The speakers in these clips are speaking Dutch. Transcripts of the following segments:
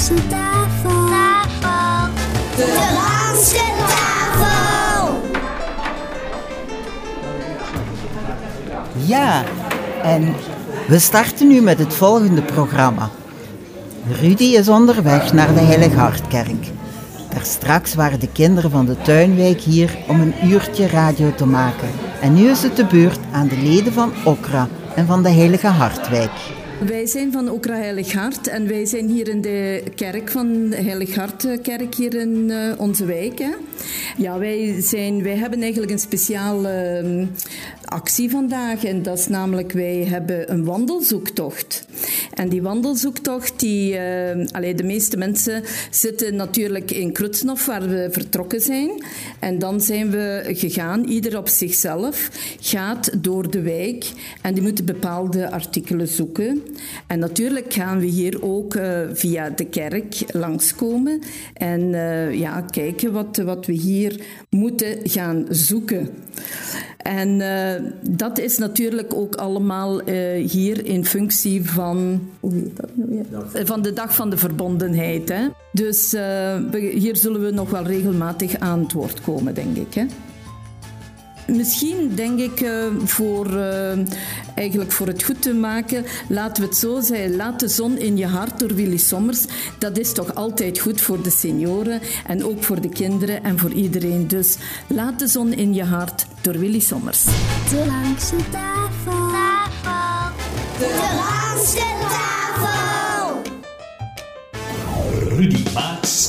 langste tafel. tafel. De langste tafel. Ja, en we starten nu met het volgende programma. Rudy is onderweg naar de Heilig Hartkerk. Daar straks waren de kinderen van de tuinwijk hier om een uurtje radio te maken. En nu is het de beurt aan de leden van Okra en van de Heilige Hartwijk. Wij zijn van Okra Heilig Hart en wij zijn hier in de kerk van Heilig Hartkerk hier in uh, onze wijk. Hè. Ja, wij, zijn, wij hebben eigenlijk een speciale uh, actie vandaag en dat is namelijk wij hebben een wandelzoektocht. En die wandelzoektocht, die, uh, de meeste mensen zitten natuurlijk in Krutsnof waar we vertrokken zijn. En dan zijn we gegaan, ieder op zichzelf, gaat door de wijk en die moeten bepaalde artikelen zoeken. En natuurlijk gaan we hier ook uh, via de kerk langskomen en uh, ja, kijken wat, wat we hier moeten gaan zoeken. En uh, dat is natuurlijk ook allemaal hier in functie van, hoe heet dat nu weer? van de Dag van de Verbondenheid. Hè? Dus hier zullen we nog wel regelmatig aan het woord komen, denk ik. Hè? Misschien denk ik uh, voor, uh, eigenlijk voor het goed te maken, laten we het zo zeggen, laat de zon in je hart door Willy Sommers. Dat is toch altijd goed voor de senioren en ook voor de kinderen en voor iedereen. Dus laat de zon in je hart door Willy Sommers. De langste tafel. tafel. De langste tafel. Rudy Maas.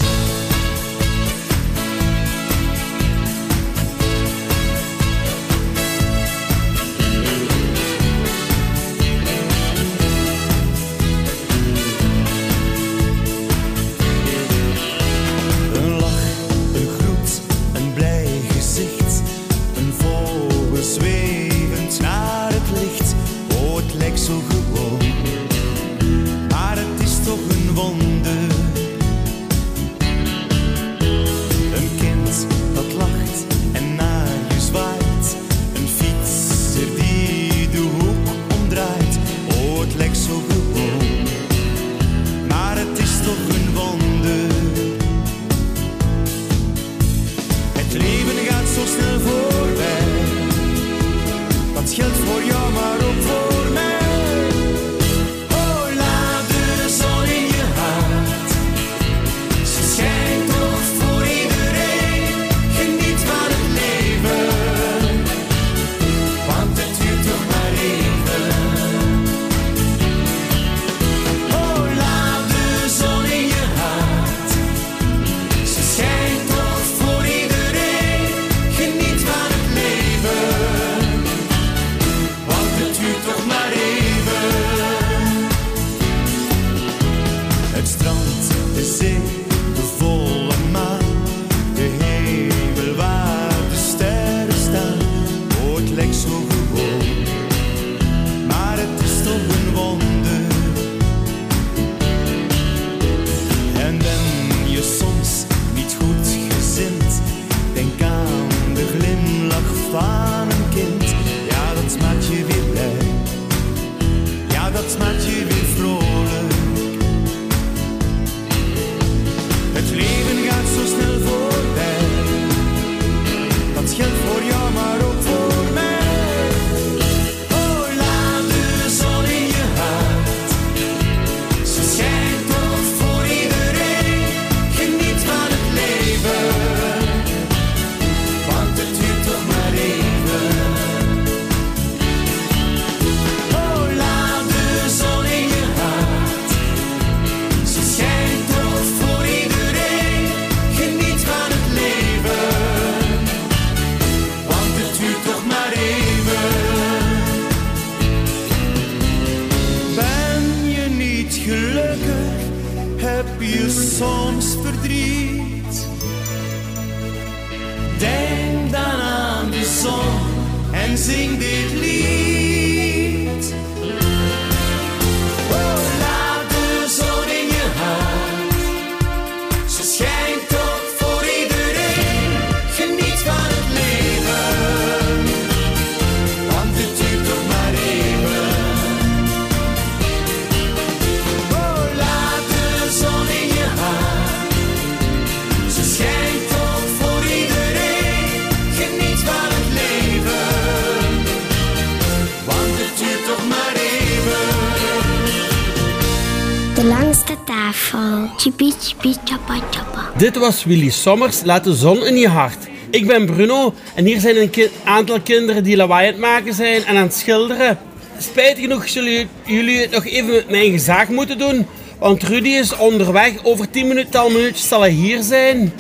Dit was Willy Sommers, Laat de zon in je hart. Ik ben Bruno en hier zijn een aantal kinderen die lawaai maken zijn en aan het schilderen. Spijtig genoeg zullen jullie het nog even met mijn gezaag moeten doen, want Rudy is onderweg. Over 10 minuten, al minuutjes zal hij hier zijn.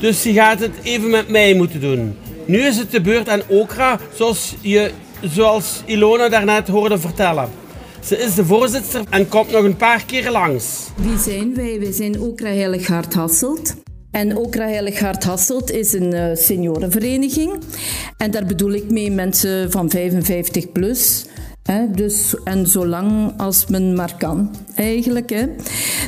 Dus die gaat het even met mij moeten doen. Nu is het de beurt aan Okra, zoals, je, zoals Ilona daarnet hoorde vertellen. Ze is de voorzitter en komt nog een paar keer langs. Wie zijn wij? Wij zijn Okra Heilig Hart Hasselt. En Okra Heilig Hart Hasselt is een eh, seniorenvereniging. En daar bedoel ik mee mensen van 55 plus. Dus, en zolang als men maar kan, eigenlijk.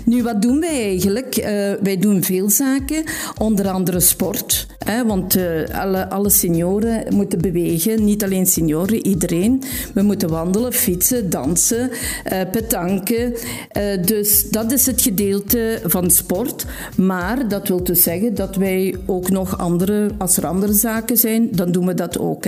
Nu, wat doen wij eigenlijk? Eh, wij doen veel zaken, onder andere sport. Want eh, alle, senioren moeten bewegen, niet alleen senioren, iedereen. We moeten wandelen, fietsen, dansen. Eh, dus dat is het gedeelte van sport. Maar dat wil dus zeggen dat wij ook nog andere, als er andere zaken zijn, dan doen we dat ook.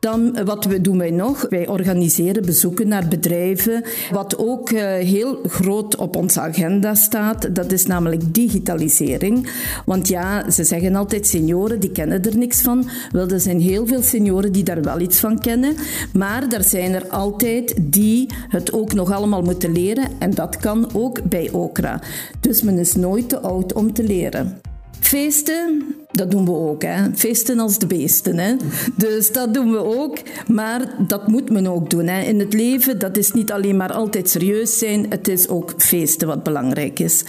Dan, wat doen wij nog? Wij organiseren bezoeken naar bedrijven. Wat ook eh, heel groot op onze agenda staat, dat is namelijk digitalisering. Want ja, ze zeggen altijd senioren, die kennen er niks van. Wel, er zijn heel veel senioren die daar wel iets van kennen. Maar er zijn er altijd die het ook nog allemaal moeten leren. En dat kan ook bij Okra. Dus men is nooit te oud om te leren. Feesten, dat doen we ook. Hè. Feesten als de beesten. Hè. Dus dat doen we ook. Maar dat moet men ook doen. Hè. In het leven, dat is niet alleen maar altijd serieus zijn. Het is ook feesten wat belangrijk is.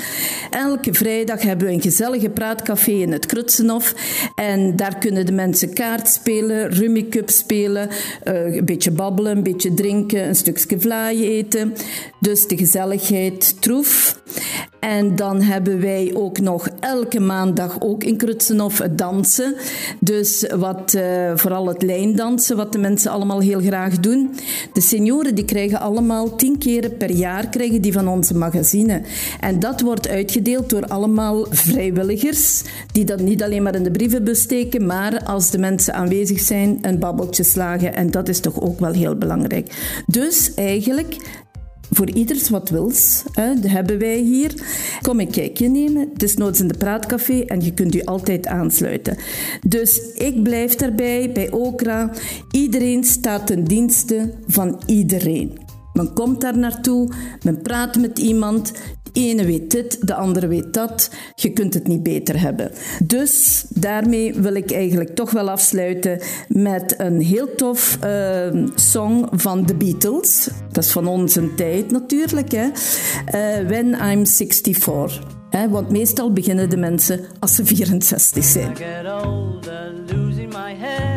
Elke vrijdag hebben we een gezellige praatcafé in het Krutsenhof. En daar kunnen de mensen kaart spelen, rummy cup spelen. eh, een beetje babbelen, een beetje drinken, een stukje vlaai eten. Dus de gezelligheid troef. En dan hebben wij ook nog elke maandag ook in Krutsenhof het dansen. Dus wat, eh, vooral het lijndansen, wat de mensen allemaal heel graag doen. De senioren die krijgen allemaal tien keren per jaar krijgen die van onze magazine. En dat wordt uitgedeeld door allemaal vrijwilligers. Die dat niet alleen maar in de brievenbus steken, maar als de mensen aanwezig zijn, een babbeltje slagen. En dat is toch ook wel heel belangrijk. Dus eigenlijk voor ieders wat wils, hè, hebben wij hier. Kom een kijkje nemen. Het is noods in de praatcafé en je kunt u altijd aansluiten. Dus ik blijf daarbij, bij Okra. Iedereen staat ten dienste van iedereen. Men komt daar naartoe, men praat met iemand. De ene weet dit, de andere weet dat. Je kunt het niet beter hebben. Dus daarmee wil ik eigenlijk toch wel afsluiten met een heel tof eh, song van The Beatles. Dat is van onze tijd natuurlijk. Hè? Eh, When I'm 64. Hè? Want meestal beginnen de mensen als ze 64 zijn. I get older, losing my hair.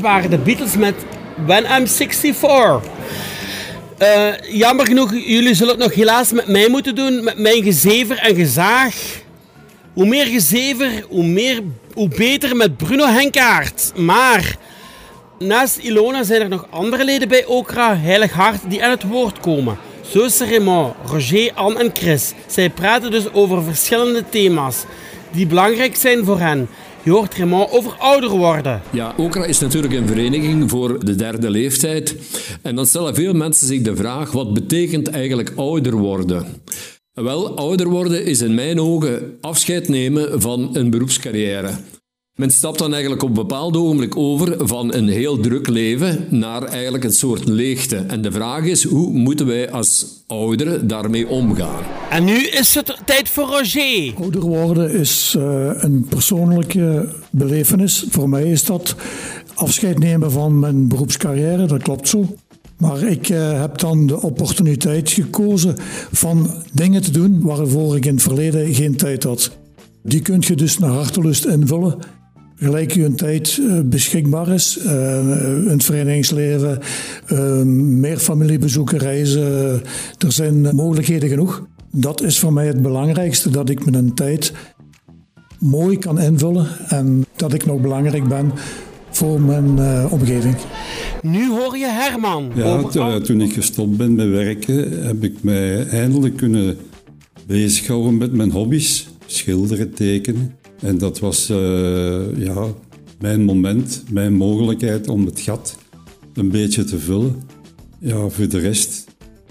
Waren de Beatles met When I'm 64. Eh, jammer genoeg, jullie zullen het nog helaas met mij moeten doen, met mijn gezever en gezaag. Hoe meer gezever, hoe, meer, hoe beter met Bruno Henkaert. Maar naast Ilona zijn er nog andere leden bij Okra Heilig Hart die aan het woord komen. Er Raymond, Roger, Anne en Chris. Zij praten dus over verschillende thema's die belangrijk zijn voor hen. Je hoort Raymond over ouder worden. Ja, Okra is natuurlijk een vereniging voor de derde leeftijd. En dan stellen veel mensen zich de vraag, wat betekent eigenlijk ouder worden? Wel, ouder worden is in mijn ogen afscheid nemen van een beroepscarrière. Men stapt dan eigenlijk op een bepaald ogenblik over van een heel druk leven naar eigenlijk een soort leegte. En de vraag is, hoe moeten wij als ouderen daarmee omgaan? En nu is het tijd voor Roger. Ouder worden is uh, een persoonlijke belevenis. Voor mij is dat afscheid nemen van mijn beroepscarrière, dat klopt zo. Maar ik uh, heb dan de opportuniteit gekozen van dingen te doen waarvoor ik in het verleden geen tijd had. Die kun je dus naar hartelust invullen gelijk een tijd uh, beschikbaar is. Uh, een verenigingsleven, uh, meer familiebezoeken, reizen. Er zijn mogelijkheden genoeg. Dat is voor mij het belangrijkste, dat ik mijn tijd mooi kan invullen en dat ik nog belangrijk ben voor mijn omgeving. Nu hoor je Herman. Ja, toen ik gestopt ben met werken, heb ik mij eindelijk kunnen bezighouden met mijn hobby's. Schilderen, tekenen. En dat was uh, ja, mijn moment, mijn mogelijkheid om het gat een beetje te vullen. Ja, voor de rest,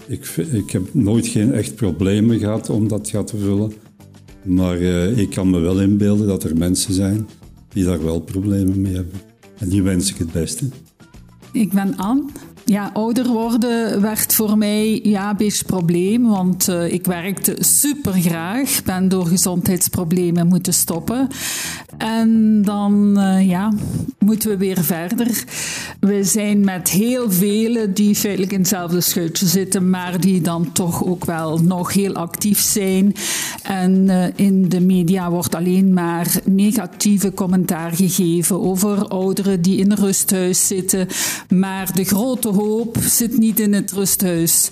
ik, ik heb nooit geen echt problemen gehad om dat gat te vullen. Maar uh, ik kan me wel inbeelden dat er mensen zijn die daar wel problemen mee hebben. En die wens ik het beste. Ik ben Anne. Ja, ouder worden werd voor mij ja, een beetje probleem, want uh, ik werkte super graag, ben door gezondheidsproblemen moeten stoppen. En dan uh, ja, moeten we weer verder. We zijn met heel velen die feitelijk in hetzelfde schuitje zitten, maar die dan toch ook wel nog heel actief zijn. En uh, in de media wordt alleen maar negatieve commentaar gegeven over ouderen die in een rusthuis zitten. Maar de grote hoop zit niet in het rusthuis.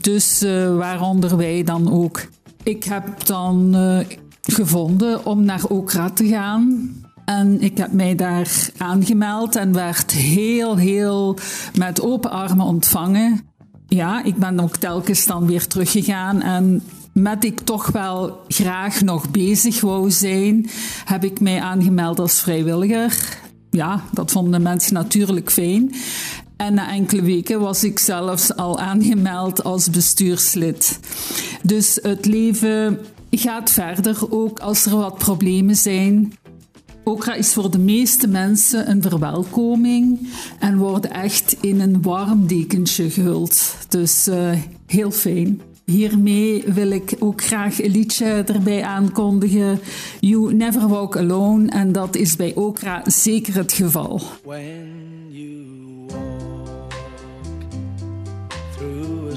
Dus uh, waaronder wij dan ook. Ik heb dan uh, gevonden om naar Okra te gaan. En ik heb mij daar aangemeld en werd heel, heel met open armen ontvangen. Ja, ik ben ook telkens dan weer teruggegaan en met ik toch wel graag nog bezig wou zijn, heb ik mij aangemeld als vrijwilliger. Ja, dat vonden mensen natuurlijk fijn. En na enkele weken was ik zelfs al aangemeld als bestuurslid. Dus het leven gaat verder, ook als er wat problemen zijn. Okra is voor de meeste mensen een verwelkoming en wordt echt in een warm dekentje gehuld. Dus uh, heel fijn. Hiermee wil ik ook graag een liedje erbij aankondigen. You Never Walk Alone. En dat is bij Okra zeker het geval.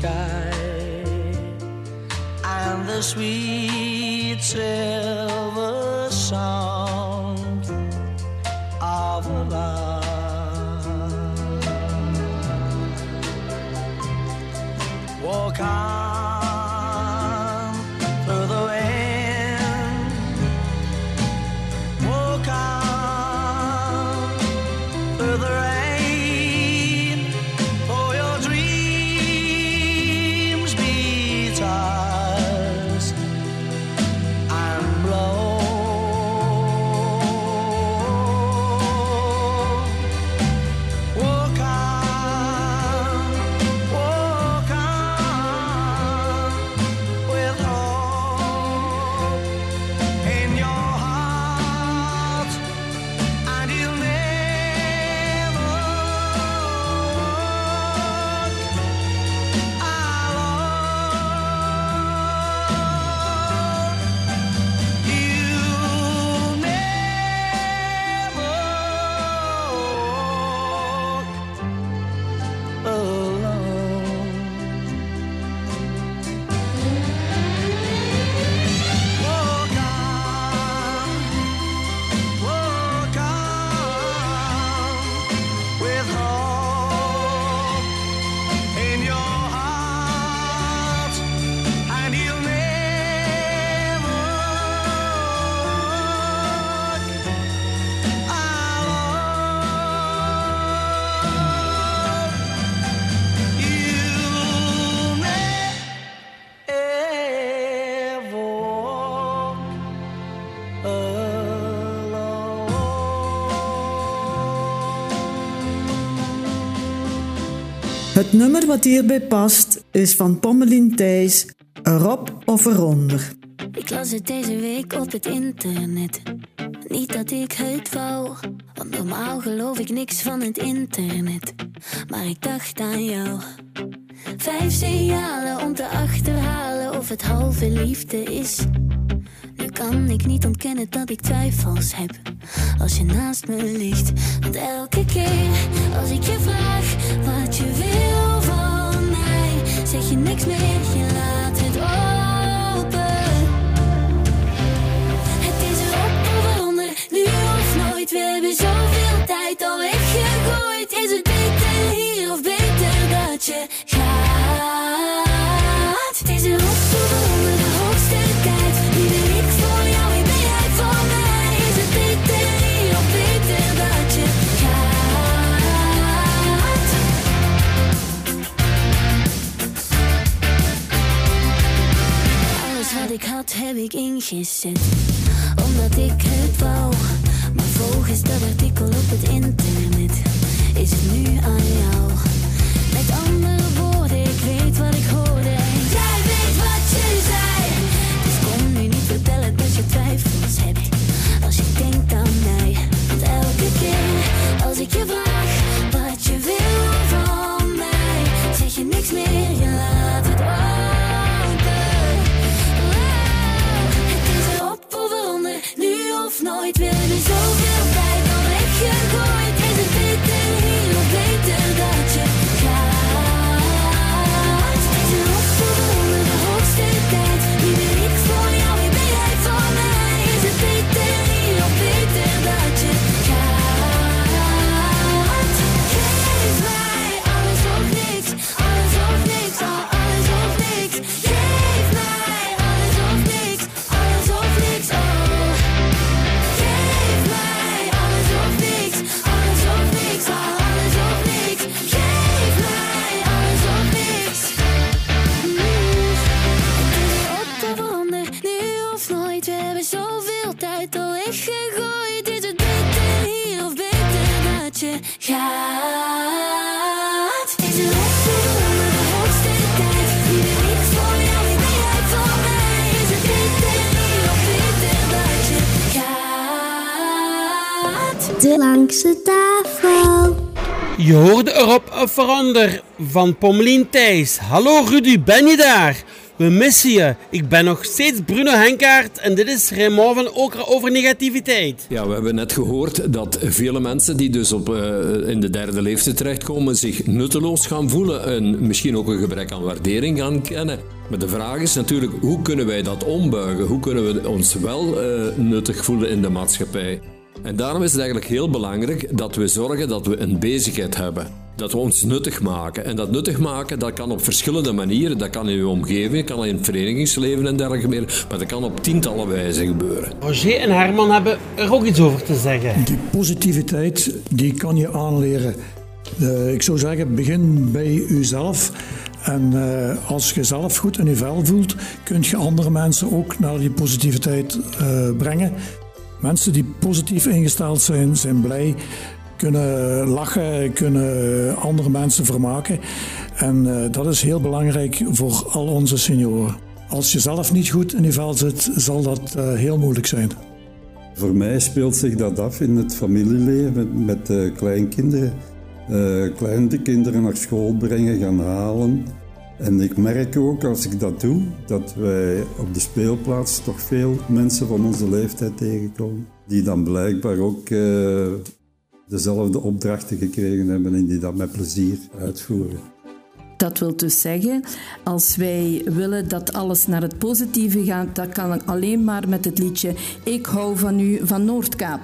sky and the sweet silver sound of love. Walk on Het nummer wat hierbij past is van Pommelien Thijs, erop of eronder. Ik las het deze week op het internet. Niet dat ik het wou, want normaal geloof ik niks van het internet. Maar ik dacht aan jou. Vijf signalen om te achterhalen of het halve liefde is. Kan ik niet ontkennen dat ik twijfels heb als je naast me ligt. Want elke keer als ik je vraag wat je wil van mij, zeg je niks meer, je laat het open. Het is erop of eronder, nu of nooit. We hebben zoveel tijd al weggegooid. Is het beter hier wat ik had, heb ik ingezet. Omdat ik het wou. Maar volgens dat artikel op het internet is het nu aan jou. Hoorde erop verander van Pommelien Thijs. Hallo Rudy, ben je daar? We missen je. Ik ben nog steeds Bruno Henkaert en dit is Raymond van Okra over negativiteit. Ja, we hebben net gehoord dat vele mensen die dus op, eh, in de derde leeftijd terechtkomen zich nutteloos gaan voelen en misschien ook een gebrek aan waardering gaan kennen. Maar de vraag is natuurlijk, hoe kunnen wij dat ombuigen? Hoe kunnen we ons wel eh, nuttig voelen in de maatschappij? En daarom is het eigenlijk heel belangrijk dat we zorgen dat we een bezigheid hebben. Dat we ons nuttig maken. En dat nuttig maken, dat kan op verschillende manieren. Dat kan in uw omgeving, kan in het verenigingsleven en dergelijke meer. Maar dat kan op tientallen wijzen gebeuren. Roger en Herman hebben er ook iets over te zeggen. Die positiviteit, die kan je aanleren. Eh, ik zou zeggen, begin bij uzelf. En eh, als je zelf goed in je vel voelt, kun je andere mensen ook naar die positiviteit eh, brengen. Mensen die positief ingesteld zijn, zijn blij, kunnen lachen, kunnen andere mensen vermaken. En eh, dat is heel belangrijk voor al onze senioren. Als je zelf niet goed in je vel zit, zal dat eh, heel moeilijk zijn. Voor mij speelt zich dat af in het familieleven met, met eh, kleinkinderen. Kleine kinderen naar school brengen, gaan halen. En ik merk ook als ik dat doe, dat wij op de speelplaats toch veel mensen van onze leeftijd tegenkomen. Die dan blijkbaar ook eh, dezelfde opdrachten gekregen hebben en die dat met plezier uitvoeren. Dat wil dus zeggen, als wij willen dat alles naar het positieve gaat, dat kan alleen maar met het liedje Ik hou van u van Noordkaap.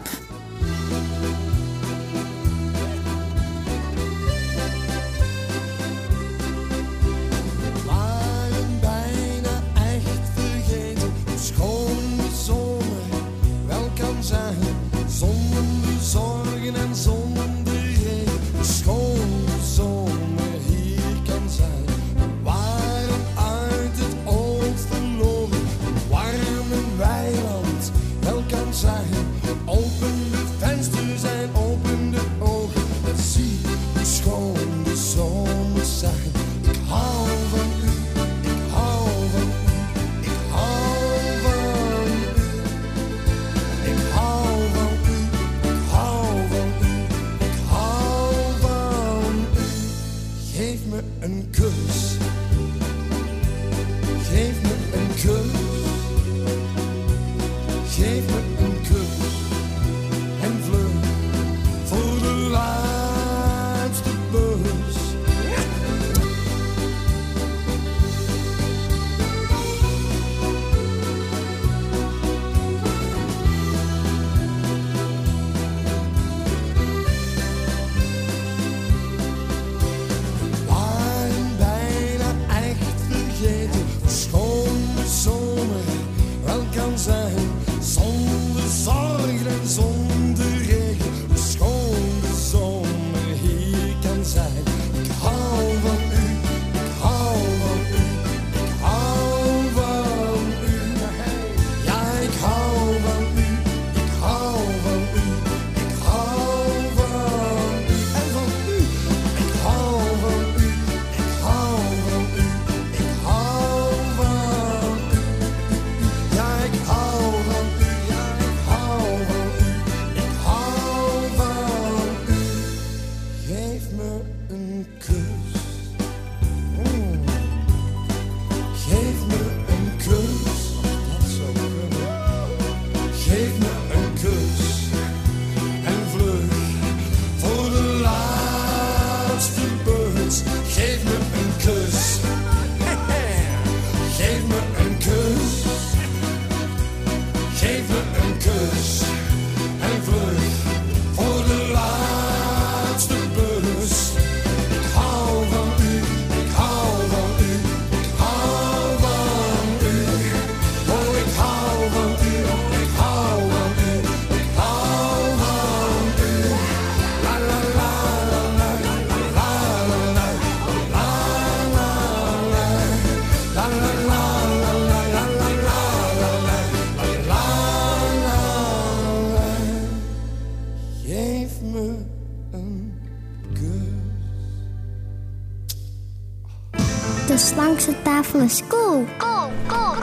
Cool. Cool, cool.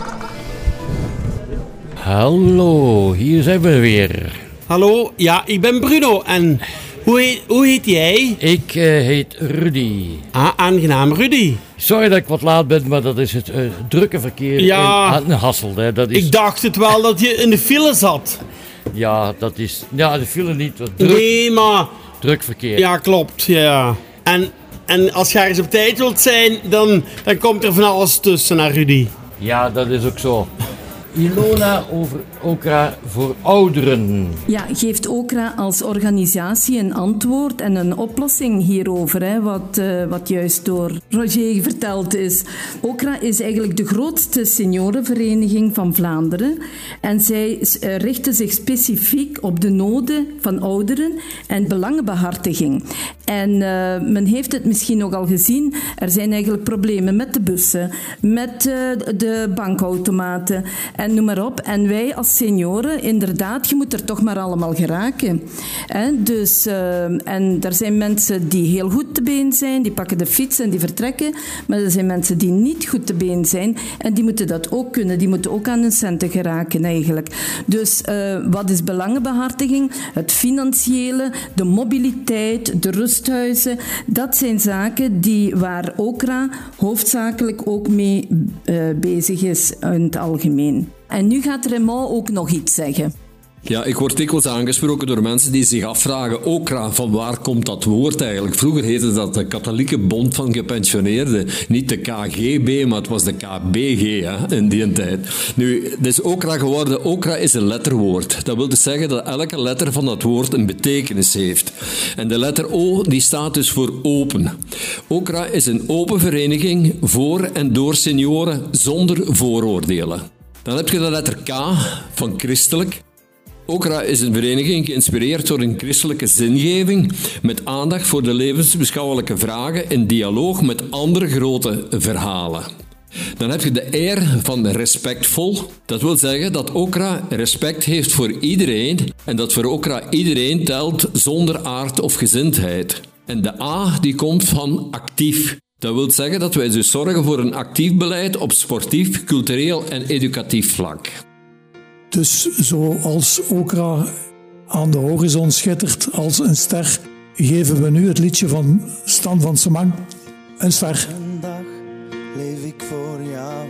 Hallo, hier zijn we weer. Hallo, ja, ik ben Bruno en hoe heet, hoe heet jij? Ik eh, heet Rudy. Ah, aangenaam, Rudy. Sorry dat ik wat laat ben, maar dat is het eh, drukke verkeer Ja. in, in Hasselt. Hè. Dat is, Ik dacht het wel dat je in de file zat. Ja, dat is... Ja, de file niet. wat Druk, Nee, maar... druk verkeer. Ja, klopt, ja. En, en als je ergens op tijd wilt zijn, dan, dan komt er van alles tussen naar Rudy. Ja, dat is ook zo. Ilona over Okra voor ouderen. Ja, geeft OKRA als organisatie een antwoord en een oplossing hierover, hè, wat, eh, wat juist door Roger verteld is. OKRA is eigenlijk de grootste seniorenvereniging van Vlaanderen en zij eh, richten zich specifiek op de noden van ouderen en belangenbehartiging. En eh, men heeft het misschien ook al gezien, er zijn eigenlijk problemen met de bussen, met de bankautomaten en noem maar op. En wij als senioren, inderdaad, je moet er toch maar allemaal geraken. Hè? Dus, eh, en er zijn mensen die heel goed te been zijn, die pakken de fiets en die vertrekken. Maar er zijn mensen die niet goed te been zijn en die moeten dat ook kunnen. Die moeten ook aan hun centen geraken eigenlijk. Dus eh, wat is belangenbehartiging? Het financiële, de mobiliteit, de rusthuizen. Dat zijn zaken die, waar OKRA hoofdzakelijk ook mee eh, bezig is in het algemeen. En nu gaat Raymond ook nog iets zeggen. Ja, ik word dikwijls aangesproken door mensen die zich afvragen, Okra, van waar komt dat woord eigenlijk? Vroeger heette dat de Katholieke Bond van Gepensioneerden. Niet de KGB, maar het was de KBG hè, in die tijd. Nu, het is Okra geworden. Okra is een letterwoord. Dat wil dus zeggen dat elke letter van dat woord een betekenis heeft. En de letter O, die staat dus voor open. Okra is een open vereniging voor en door senioren zonder vooroordelen. Dan heb je de letter K van christelijk. Okra is een vereniging geïnspireerd door een christelijke zingeving met aandacht voor de levensbeschouwelijke vragen in dialoog met andere grote verhalen. Dan heb je de R van respectvol. Dat wil zeggen dat Okra respect heeft voor iedereen en dat voor Okra iedereen telt zonder aard of gezindheid. En de A die komt van actief. Dat wil zeggen dat wij dus zorgen voor een actief beleid op sportief, cultureel en educatief vlak. Dus zoals Okra aan de horizon schittert als een ster, geven we nu het liedje van Stan van Semang, een ster. Een dag leef ik voor jou.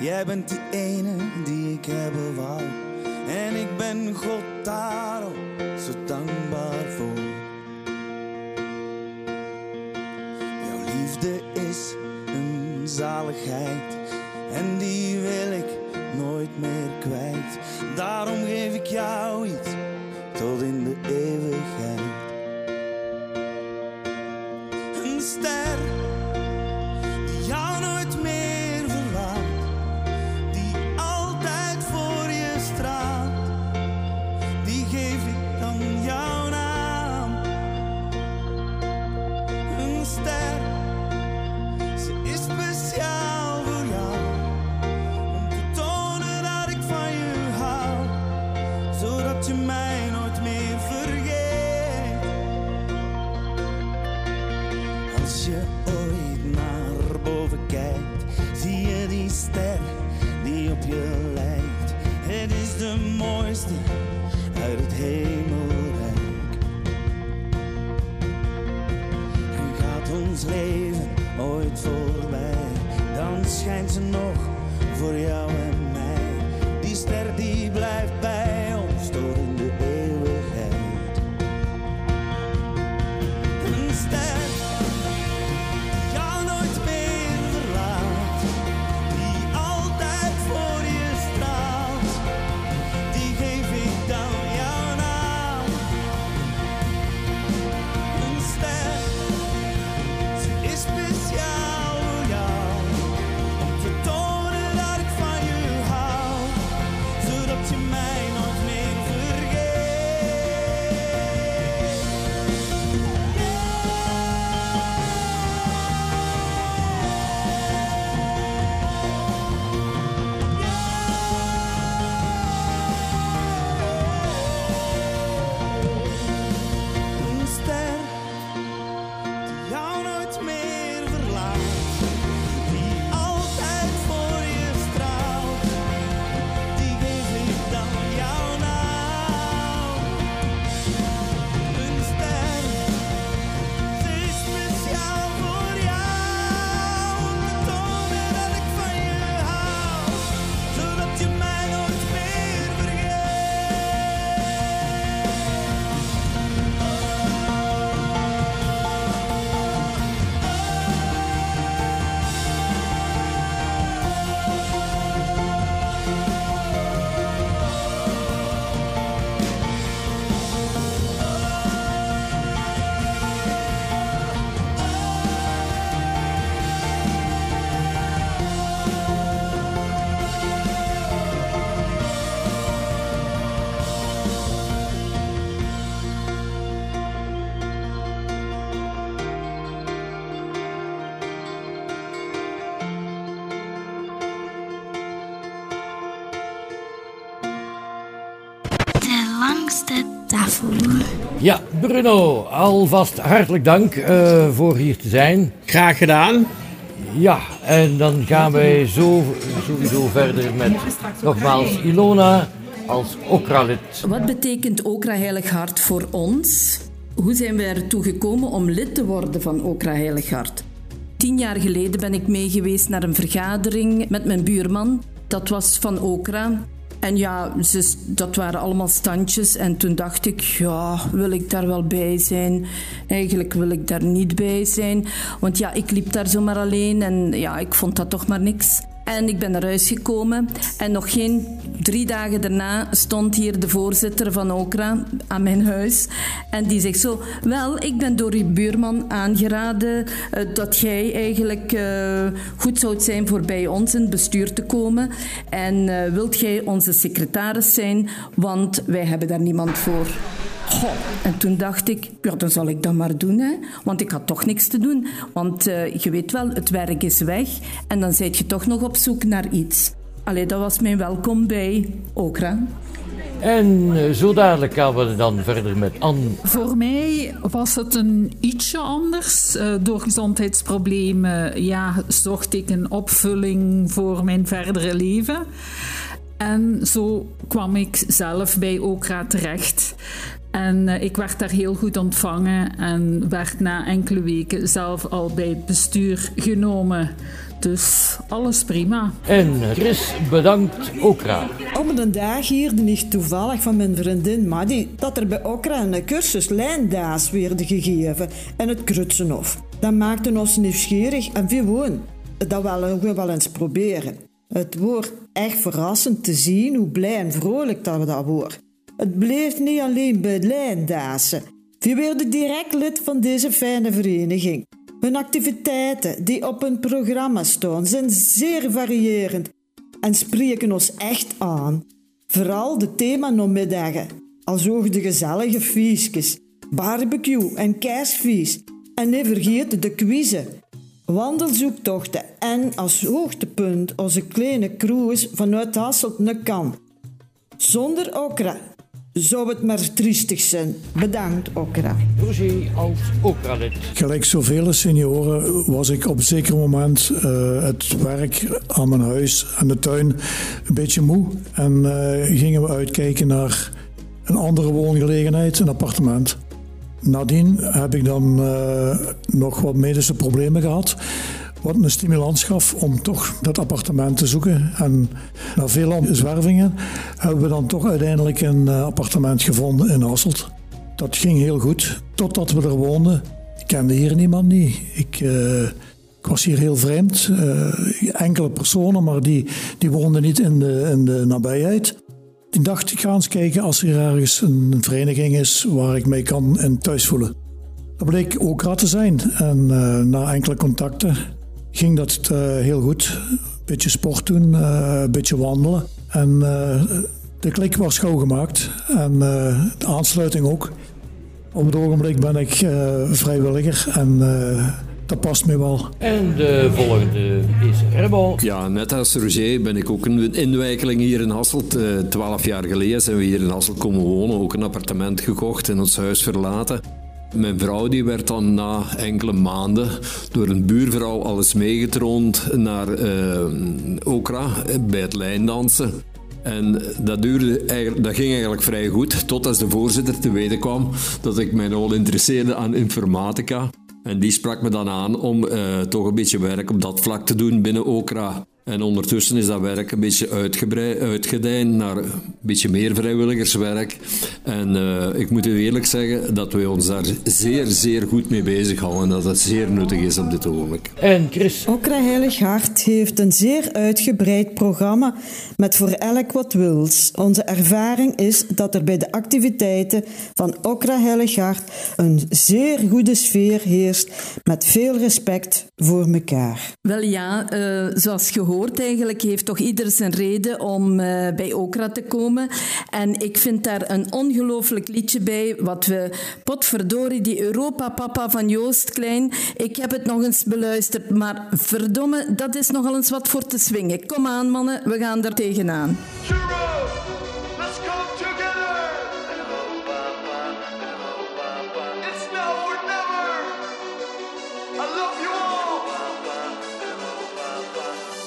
Jij bent die ene die ik hebben wou. En ik ben God daarom zo dankbaar voor. Zaligheid. En die wil ik nooit meer kwijt. Daarom geef ik jou iets tot in de eeuwigheid. Bruno, alvast hartelijk dank eh, voor hier te zijn. Graag gedaan. Ja, en dan gaan wij zo, sowieso verder met nogmaals Ilona als okralid. Wat betekent Okra Heilig Hart voor ons? Hoe zijn we ertoe gekomen om lid te worden van Okra Heilig Hart? Tien jaar geleden ben ik mee geweest naar een vergadering met mijn buurman. Dat was van Okra. En ja, ze, dat waren allemaal standjes. En toen dacht ik, ja, wil ik daar wel bij zijn? Eigenlijk wil ik daar niet bij zijn. Want ja, ik liep daar zomaar alleen en ja, ik vond dat toch maar niks. En ik ben naar huis gekomen en nog geen drie dagen daarna stond hier de voorzitter van Okra aan mijn huis. En die zegt zo, wel, ik ben door uw buurman aangeraden eh, dat jij eigenlijk eh, goed zou zijn voor bij ons in het bestuur te komen. En eh, wilt jij onze secretaris zijn, want wij hebben daar niemand voor. Goh, en toen dacht ik, ja, dan zal ik dat maar doen, hè. Want ik had toch niks te doen. Want eh, je weet wel, het werk is weg. En dan zijt je toch nog op zoek naar iets. Allee, dat was mijn welkom bij Okra. En eh, zo dadelijk gaan we dan verder met Anne. Voor mij was het een ietsje anders. Eh, door gezondheidsproblemen ja, zocht ik een opvulling voor mijn verdere leven. En zo kwam ik zelf bij Okra terecht. En eh, ik werd daar heel goed ontvangen en werd na enkele weken zelf al bij het bestuur genomen. Dus alles prima. En Chris bedankt Okra. Op een dag hier ik toevallig van mijn vriendin Maddy dat er bij Okra een cursus lijndaas werd gegeven en het Krutsenhof. Dat maakte ons nieuwsgierig en we gewoon dat willen we wel eens proberen. Het wordt echt verrassend te zien hoe blij en vrolijk dat we dat worden. Het bleef niet alleen bij lijndazen. We werden direct lid van deze fijne vereniging. Hun activiteiten die op hun programma staan zijn zeer variërend en spreken ons echt aan. Vooral de thema-namiddagen, als ook de gezellige feestjes, barbecue en kerstfeest. En niet vergeten de quizzen, wandelzoektochten en als hoogtepunt onze kleine cruise vanuit Hasselt naar Kamp. Zonder okra zou het maar triestig zijn. Bedankt, okra. Roger als Okra-lid. Gelijk zoveel senioren was ik op een zeker moment eh, het werk aan mijn huis en de tuin een beetje moe. En eh, gingen we uitkijken naar een andere woongelegenheid, een appartement. Nadien heb ik dan eh, nog wat medische problemen gehad. Wat een stimulans gaf om toch dat appartement te zoeken. En na veel zwervingen hebben we dan toch uiteindelijk een eh, appartement gevonden in Hasselt. Dat ging heel goed, totdat we er woonden. Ik kende hier niemand niet. Ik, eh, was hier heel vreemd. Eh, enkele personen, maar die, die woonden niet in de, in de nabijheid. Ik dacht, ik ga eens kijken als er ergens een vereniging is waar ik mee kan en thuis voelen. Dat bleek ook raad te zijn. En na enkele contacten ging dat eh, heel goed. Een beetje sport doen, eh, een beetje wandelen. En eh, de klik was gauw gemaakt. En de aansluiting ook. Op het ogenblik ben ik vrijwilliger en dat past me wel. En de volgende is Rebo. Ja, net als Roger ben ik ook een inwijkeling hier in Hasselt. Twaalf jaar geleden zijn we hier in Hasselt komen wonen. Ook een appartement gekocht en ons huis verlaten. Mijn vrouw die werd dan na enkele maanden door een buurvrouw alles meegetroond naar uh, Okra bij het lijndansen. En dat, duurde dat ging eigenlijk vrij goed, tot als de voorzitter te weten kwam dat ik mij nogal interesseerde aan informatica. En die sprak me dan aan om uh, toch een beetje werk op dat vlak te doen binnen Okra. En ondertussen is dat werk een beetje uitgedijd naar een beetje meer vrijwilligerswerk. En uh, ik moet u eerlijk zeggen dat we ons daar zeer, zeer goed mee bezighouden. En dat het zeer nuttig is op dit ogenblik. En Chris? Okra Heilig Hart heeft een zeer uitgebreid programma met voor elk wat wils. Onze ervaring is dat er bij de activiteiten van Okra Heilig Hart een zeer goede sfeer heerst met veel respect voor elkaar. Wel ja, uh, zoals gehoord eigenlijk heeft toch ieder zijn reden om uh, bij Okra te komen. En ik vind daar een ongelooflijk liedje bij, wat we, potverdorie, die Europa-papa van Joost Klein. Ik heb het nog eens beluisterd, maar verdomme, dat is nogal eens wat voor te swingen. Kom aan, mannen, we gaan daar tegenaan.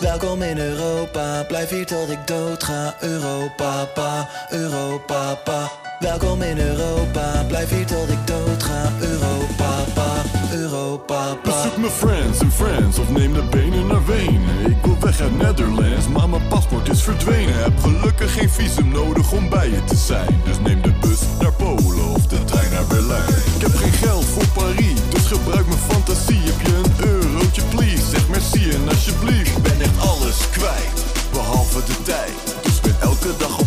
Welkom in Europa, blijf hier tot ik dood ga. Europa, pa, Europa, pa. Welkom in Europa, blijf hier tot ik dood ga. Europa, pa, Europa, pa. Bezoek mijn friends en friends of neem de benen naar Wenen. Ik wil weg uit Netherlands, maar mijn paspoort is verdwenen. Heb gelukkig geen visum nodig om bij je te zijn. Dus neem de bus naar Polen of de trein naar Berlijn. Ik heb geen geld voor Parijs, dus gebruik mijn fantasie. Heb je merci en alsjeblieft. Ben echt alles kwijt, behalve de tijd. Dus ben elke dag op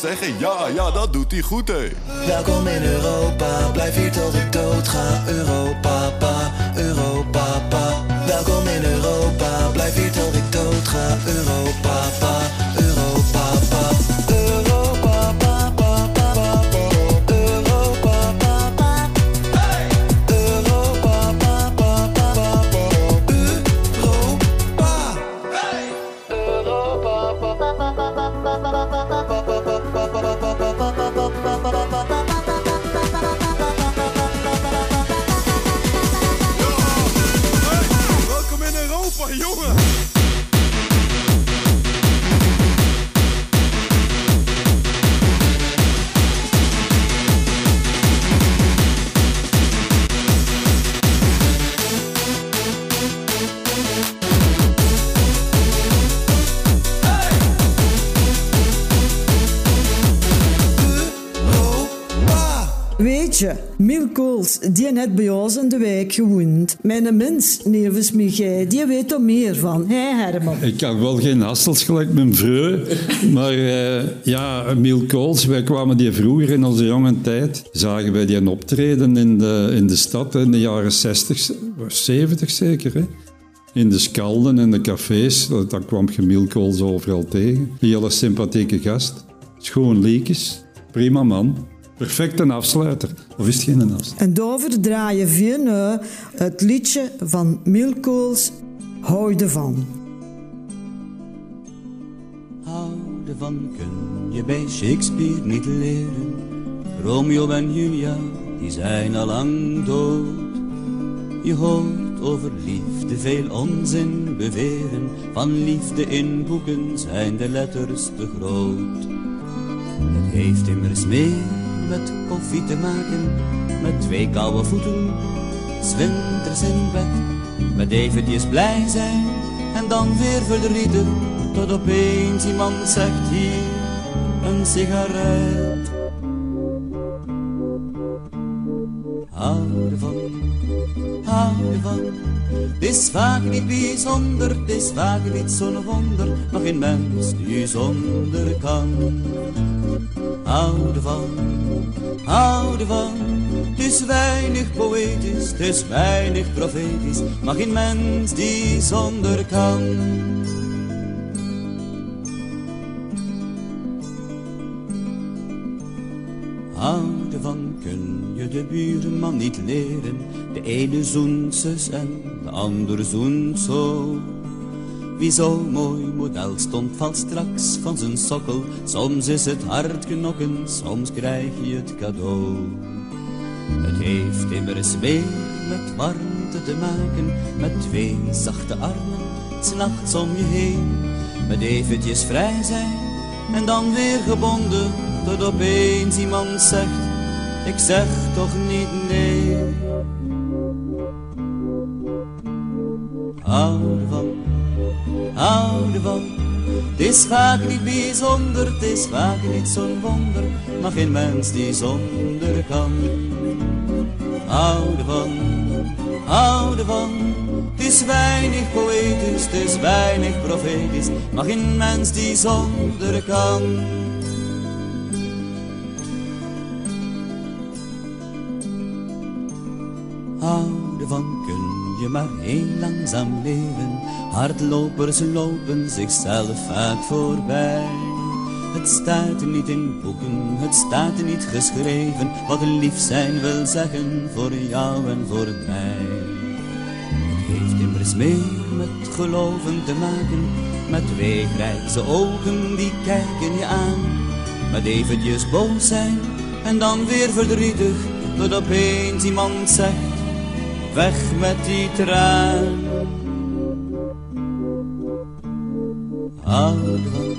zeggen ja, ja, dat doet hij goed, hé. Welkom in Europa, blijf hier tot ik dood ga. Europa, net bij ons in de wijk gewoond. Mijn mens, nevens Michel, die weet er meer van. Hé Herman. Ik had wel geen hassels gelijk mijn vrouw, maar eh, ja, Miel Kools, wij kwamen die vroeger in onze jonge tijd, zagen wij die optreden in de, in de stad in de jaren 60, 70 zeker. Hè? In de skalden en de cafés, dan kwam je Miel Kools overal tegen. Een hele sympathieke gast, schoon liekjes, prima man. Perfect een afsluiter. Of is het geen afsluiter? En daarover draaien we nu het liedje van Miel Kools, Hou ervan. Houden van kun je bij Shakespeare niet leren. Romeo en Julia, die zijn al lang dood. Je hoort over liefde veel onzin beweren. Van liefde in boeken zijn de letters te groot. Het heeft immers meer met koffie te maken. Met twee koude voeten, zwinters in bed. Met eventjes blij zijn en dan weer verdrietig. Tot opeens iemand zegt hier een sigaret. Hou ervan, hou ervan. Het is vaak niet bijzonder, het is vaak niet zo'n wonder. Maar geen mens die zonder kan. Hou ervan, hou ervan. Het is weinig poëtisch, het is weinig profetisch. Maar geen mens die zonder kan. Van kun je de buurman niet leren. De ene zoent zus en de ander zoent zo. Wie zo mooi model stond, valt straks van zijn sokkel. Soms is het hard knokken, soms krijg je het cadeau. Het heeft immers meer met warmte te maken, met twee zachte armen, s'nachts om je heen. Met eventjes vrij zijn en dan weer gebonden, tot opeens iemand zegt, ik zeg toch niet nee. Hou ervan, hou ervan. Het is vaak niet bijzonder, het is vaak niet zo'n wonder, maar geen mens die zonder kan. Hou ervan, hou ervan. Het is weinig poëtisch, het is weinig profetisch, maar geen mens die zonder kan. Maar heel langzaam leren. Hardlopers lopen zichzelf vaak voorbij. Het staat niet in boeken, het staat niet geschreven. Wat lief zijn wil zeggen voor jou en voor mij. Het heeft immers meer met geloven te maken. Met twee grijze ogen die kijken je aan. Met eventjes boos zijn en dan weer verdrietig. Tot opeens iemand zegt, weg met die traan. Hou ervan,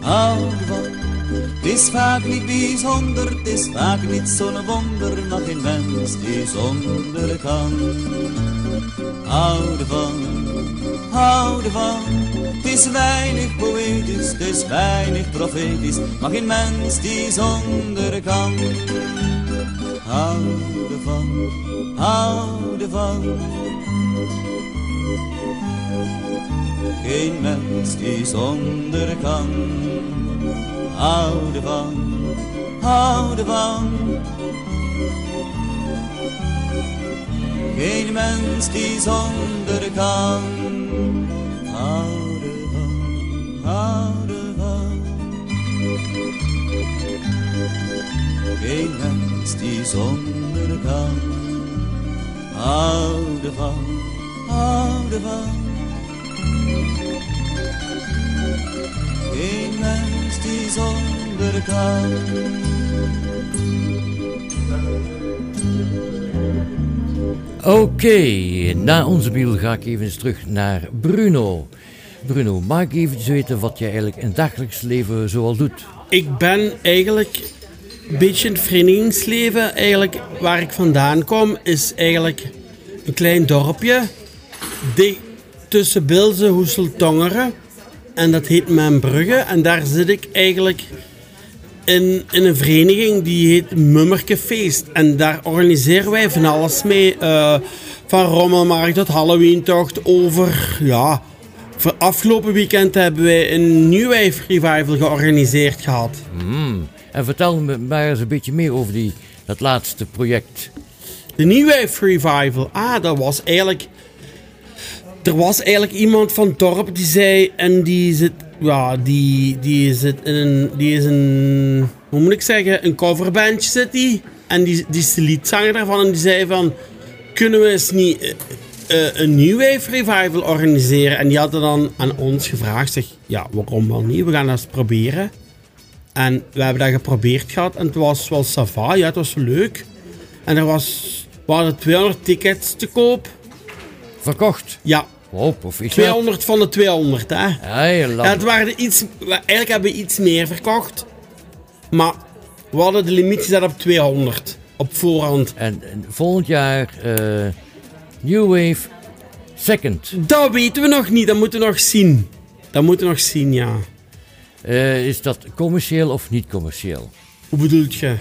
hou ervan. Het is vaak niet bijzonder, het is vaak niet zo'n wonder, maar geen mens die zonder kan. Hou ervan, hou ervan. Het is weinig poëtisch, het is weinig profetisch, maar geen mens die zonder kan. Hou ervan. geen mens die zonder kan. Houden van, houden van. Geen mens die zonder kan. Houden van, houden van. Geen mens die zonder kan. Houden van, houden van. Geen mens die zonder kan. Oké, na onze biel ga ik even eens terug naar Bruno. Bruno, mag ik even weten wat jij eigenlijk in het dagelijks leven zoal doet? Ik ben eigenlijk beetje het verenigingsleven. Eigenlijk waar ik vandaan kom is eigenlijk een klein dorpje. dicht tussen Bilze, Hoesel, Tongeren. En dat heet Membrugge. En daar zit ik eigenlijk in, in een vereniging die heet Mummerkefeest. En daar organiseren wij van alles mee. eh, van rommelmarkt tot Halloween-tocht over... Ja, voor afgelopen weekend hebben wij een New Wave Revival georganiseerd gehad. Hmm. En vertel me maar eens een beetje meer over die, dat laatste project. De New Wave Revival. Ah, dat was eigenlijk... Er was eigenlijk iemand van dorp die zei... En die zit... Ja, die, die zit in een... Die is een... Hoe moet ik zeggen? Een coverbandje zit die. En die, die is de liedzanger daarvan. En die zei van... Kunnen we eens niet... eh, eh, een New Wave Revival organiseren? En die hadden dan aan ons gevraagd. Zeg, ja, waarom wel niet? We gaan dat eens proberen. En we hebben dat geprobeerd gehad. En het was wel sava. Ja, het was leuk. En er was, waren 200 tickets te koop. Verkocht? Ja. Oh, proficiat. 200 van de 200, hè. Ja. Ja, het waren iets... Eigenlijk hebben we iets meer verkocht. Maar we hadden de limiet gezet op 200. Op voorhand. En, en volgend jaar eh, New Wave Second. Dat weten we nog niet. Dat moeten we nog zien. Dat moeten we nog zien, ja. Eh, is dat commercieel of niet commercieel? Hoe bedoelt je?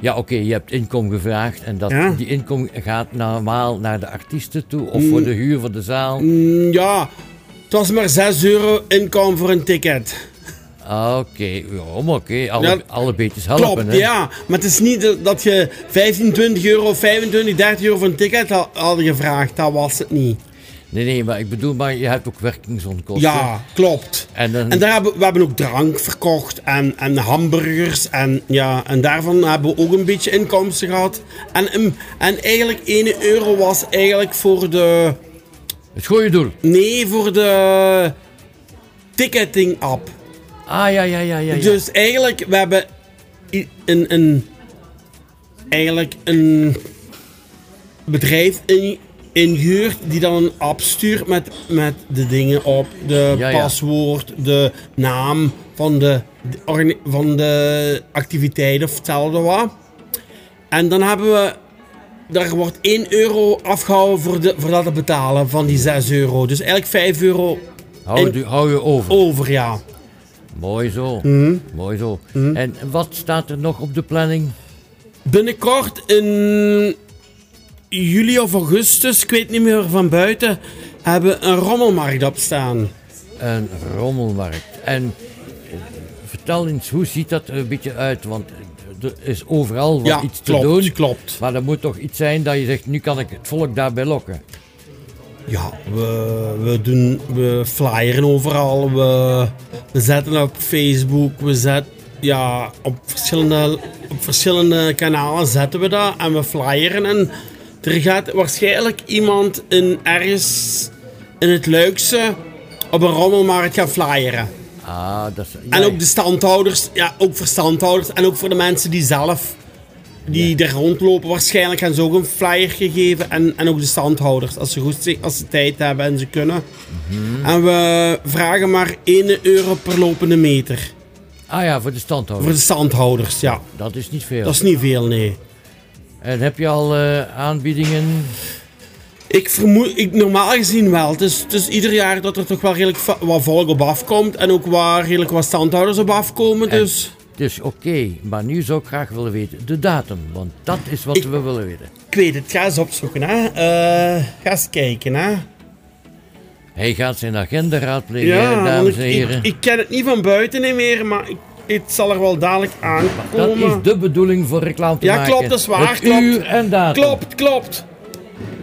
Ja, oké, je hebt inkomen gevraagd en dat, Ja. die inkomen gaat normaal naar de artiesten toe of voor de huur van de zaal. Mm, ja, het was maar 6 euro inkomen voor een ticket. Ah, Oké, ja, maar oké, alle, Ja, alle beetjes helpen. Klopt, hè. ja. Maar het is niet dat- je 15, 20 euro, 25, 30 euro voor een ticket ha- hadden gevraagd. Dat was het niet. Nee, nee, maar ik bedoel, maar je hebt ook werkingsonkosten. Ja, klopt. En, dan, En daar hebben, we hebben ook drank verkocht en, en hamburgers. En, ja, en daarvan hebben we ook een beetje inkomsten gehad. En, en, en eigenlijk 1 euro was eigenlijk voor de... Het goede doel? Nee, voor de ticketing app. Ah, ja, ja, ja, ja. ja. Dus eigenlijk, we hebben een, een, eigenlijk een bedrijf in, ingehuurd die dan een app stuurt met, met de dingen op. De Ja, ja. paswoord, de naam van de, van de activiteit of hetzelfde wat. En dan hebben we, daar wordt 1 euro afgehouden voor, de, voor dat te betalen van die 6 euro. Dus eigenlijk 5 euro Hou, in- hou je over. over, ja. Mooi zo. Mhm. Mooi zo. En wat staat er nog op de planning? Binnenkort in juli of augustus, ik weet niet meer van buiten, hebben we een rommelmarkt op staan. Een rommelmarkt. En eh, vertel eens, hoe ziet dat er een beetje uit? Want er is overal wat Ja, iets klopt, te doen. klopt. Maar er moet toch iets zijn dat je zegt, nu kan ik het volk daarbij lokken. Ja, we, we, doen, we flyeren overal, we, we zetten op Facebook, we zetten, ja, op verschillende, op verschillende kanalen zetten we dat en we flyeren. En er gaat waarschijnlijk iemand in, ergens in het Luikse op een rommelmarkt gaan flyeren. Ah, dat is... En ook de standhouders, ja, ook voor standhouders en ook voor de mensen die zelf, die er rondlopen, waarschijnlijk gaan ze ook een flyer gegeven. En, en ook de standhouders, als ze, goed, als ze tijd hebben en ze kunnen. Mhm. En we vragen maar 1 euro per lopende meter. Ah ja, voor de standhouders. Voor de standhouders, ja. Dat is niet veel. Dat is niet veel, nee. En heb je al eh, aanbiedingen? Ik vermoed, ik, normaal gezien wel. Het is, het is ieder jaar dat er toch wel redelijk wat volk op afkomt. En ook waar redelijk wat standhouders op afkomen. En- Dus Dus oké, maar nu zou ik graag willen weten de datum. Want dat is wat we willen weten. ik weet het, ga eens opzoeken. Hè. Eh, ga eens kijken. Hè. Hij gaat zijn agenda raadplegen, Ja, dames en heren. ik, ik ken het niet van buiten meer, maar ik, het zal er wel dadelijk dat aankomen. is de bedoeling voor reclame te ja, maken. klopt, dat is waar. Het klopt. uur en datum. Klopt, klopt.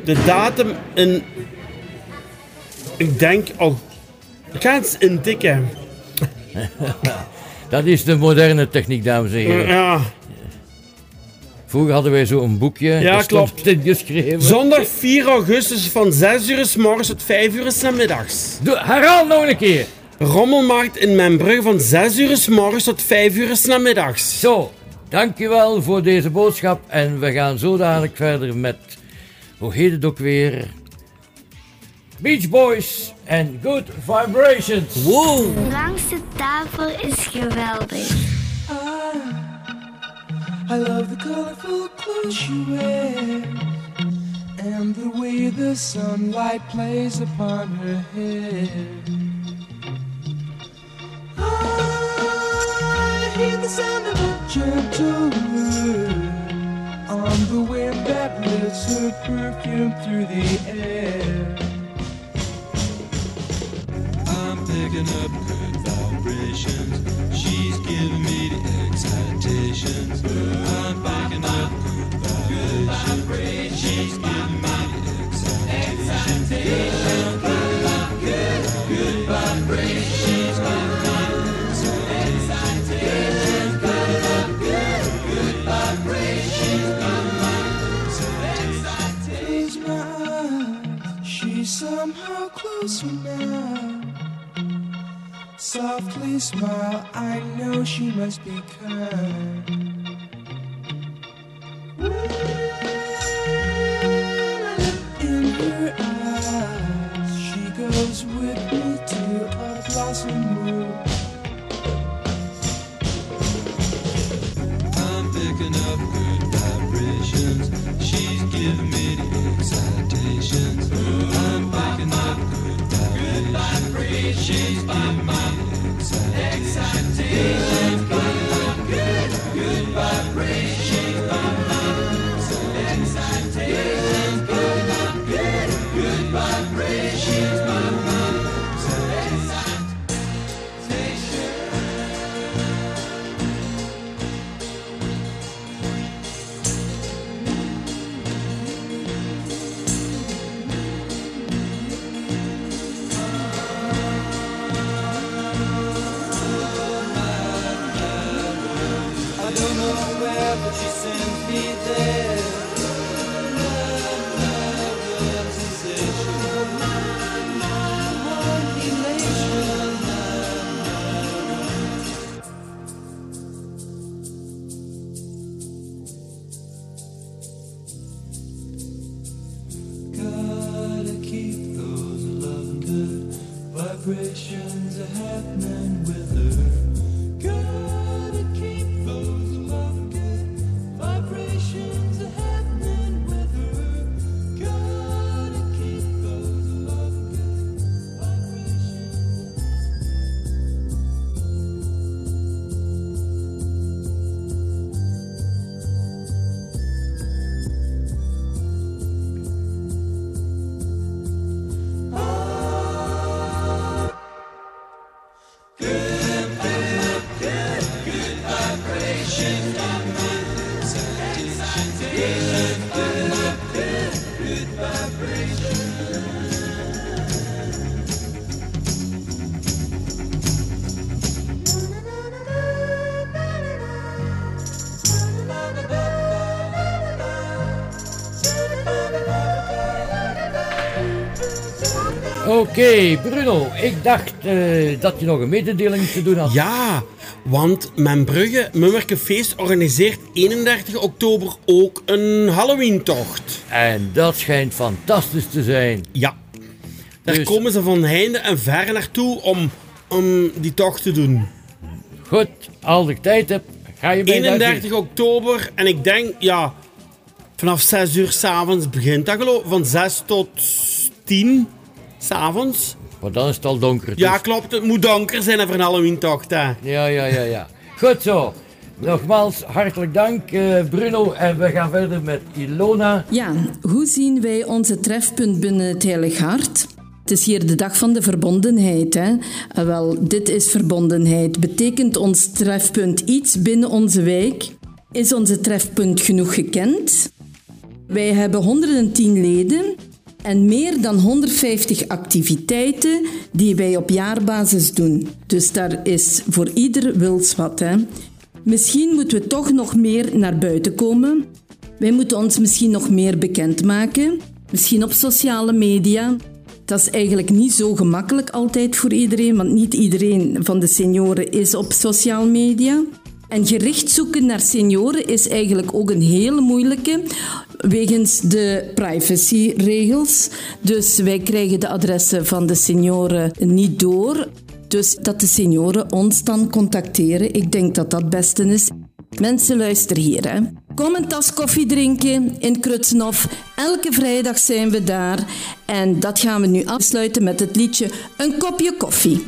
De datum en... Ik denk... Oh, ik ga het eens intikken. Dat is de moderne techniek, dames en heren. Ja. Vroeger hadden wij zo'n boekje. Ja, klopt. geschreven. Zondag 4 augustus van 6 uur s morgens tot 5 uur s namiddags. Doe, herhaal nog een keer. Rommelmarkt in Membrugge van 6 uur s morgens tot 5 uur s namiddags. Zo, dankjewel voor deze boodschap. En we gaan zo dadelijk verder met, hoe heet het ook weer? Beach Boys en Good Vibrations. Wow. Langs de tafel is geweldig. I love the colorful clothes she wears and the way the sunlight plays upon her hair. I hear the sound of a gentle word on the wind that lifts her perfume through the air. I'm picking up good vibrations. She's giving me the excitations. I'm picking up good vibrations. She's giving me the excitations. Good vibrations. Closer now. Softly smile, I know she must be kind. In her Oké, Bruno, ik dacht eh, dat je nog een mededeling te doen had. Ja, want Membrugge Mummerkefeest organiseert 31 oktober ook een Halloween-tocht. En dat schijnt fantastisch te zijn. Ja. Daar Dus- komen ze van heinde en ver naartoe om, om die tocht te doen. Goed, als ik tijd heb, ga je bij 31 oktober en ik denk, ja, vanaf 6 uur s'avonds begint dat geloof ik. Van 6 tot 10 s'avonds. Maar dan is het al donker. Ja, dus- klopt. Het moet donker zijn voor een Halloween-tocht. hè. Ja, ja, ja, ja. Goed zo. Nogmaals, hartelijk dank eh, Bruno. En we gaan verder met Ilona. Ja, hoe zien wij onze trefpunt binnen het Heilig Hart? Het is hier de dag van de verbondenheid. Hè? Eh, wel, dit is verbondenheid. Betekent ons trefpunt iets binnen onze wijk? Is onze trefpunt genoeg gekend? Wij hebben 110 leden en meer dan 150 activiteiten die wij op jaarbasis doen. Dus daar is voor ieder wils wat. Hè? Misschien moeten we toch nog meer naar buiten komen. Wij moeten ons misschien nog meer bekendmaken. Misschien op sociale media. Dat is eigenlijk niet zo gemakkelijk altijd voor iedereen, want niet iedereen van de senioren is op sociale media. En gericht zoeken naar senioren is eigenlijk ook een hele moeilijke, wegens de privacyregels. Dus wij krijgen de adressen van de senioren niet door. Dus dat de senioren ons dan contacteren, ik denk dat dat het beste is. Mensen, luister hier. Kom een tas koffie drinken in Krutsenhof. Elke vrijdag zijn we daar. En dat gaan we nu afsluiten met het liedje Een kopje koffie.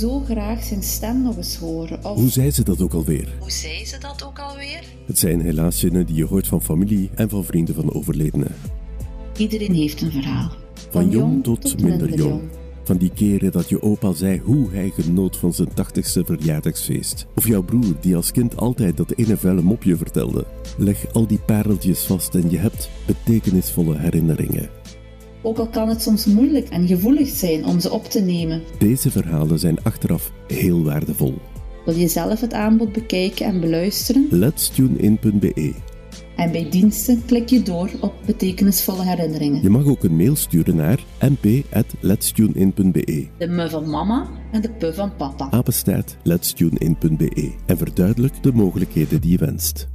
Zo graag zijn stem nog eens horen. Of Hoe zei ze dat ook alweer? Hoe zei ze dat ook alweer? Het zijn helaas zinnen die je hoort van familie en van vrienden van overledenen. Iedereen heeft een verhaal. Van jong tot minder jong. Van die keren dat je opa zei hoe hij genoot van zijn 80ste verjaardagsfeest. Of jouw broer die als kind altijd dat ene vuile mopje vertelde. Leg al die pareltjes vast en je hebt betekenisvolle herinneringen. Ook al kan het soms moeilijk en gevoelig zijn om ze op te nemen. Deze verhalen zijn achteraf heel waardevol. Wil je zelf het aanbod bekijken en beluisteren? Let'sTuneIn.be En bij diensten klik je door op betekenisvolle herinneringen. Je mag ook een mail sturen naar mp.letstunein.be De me van mama en de pu van papa. apenstaart letstunein.be en verduidelijk de mogelijkheden die je wenst.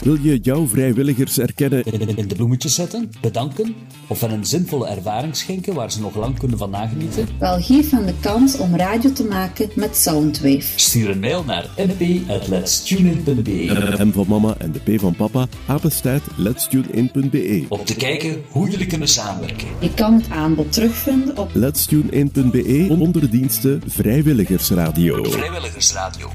Wil je jouw vrijwilligers erkennen? In de bloemetjes zetten, bedanken of hen een zinvolle ervaring schenken waar ze nog lang kunnen van nagenieten? Wel, geef hen de kans om radio te maken met Soundwave. Stuur een mail naar mp.letstunein.be M van mama en de P van papa, apenstaart letstunein.be. om te kijken hoe jullie kunnen samenwerken. Je kan het aanbod terugvinden op Letstunein.be onder diensten Vrijwilligersradio. Vrijwilligersradio.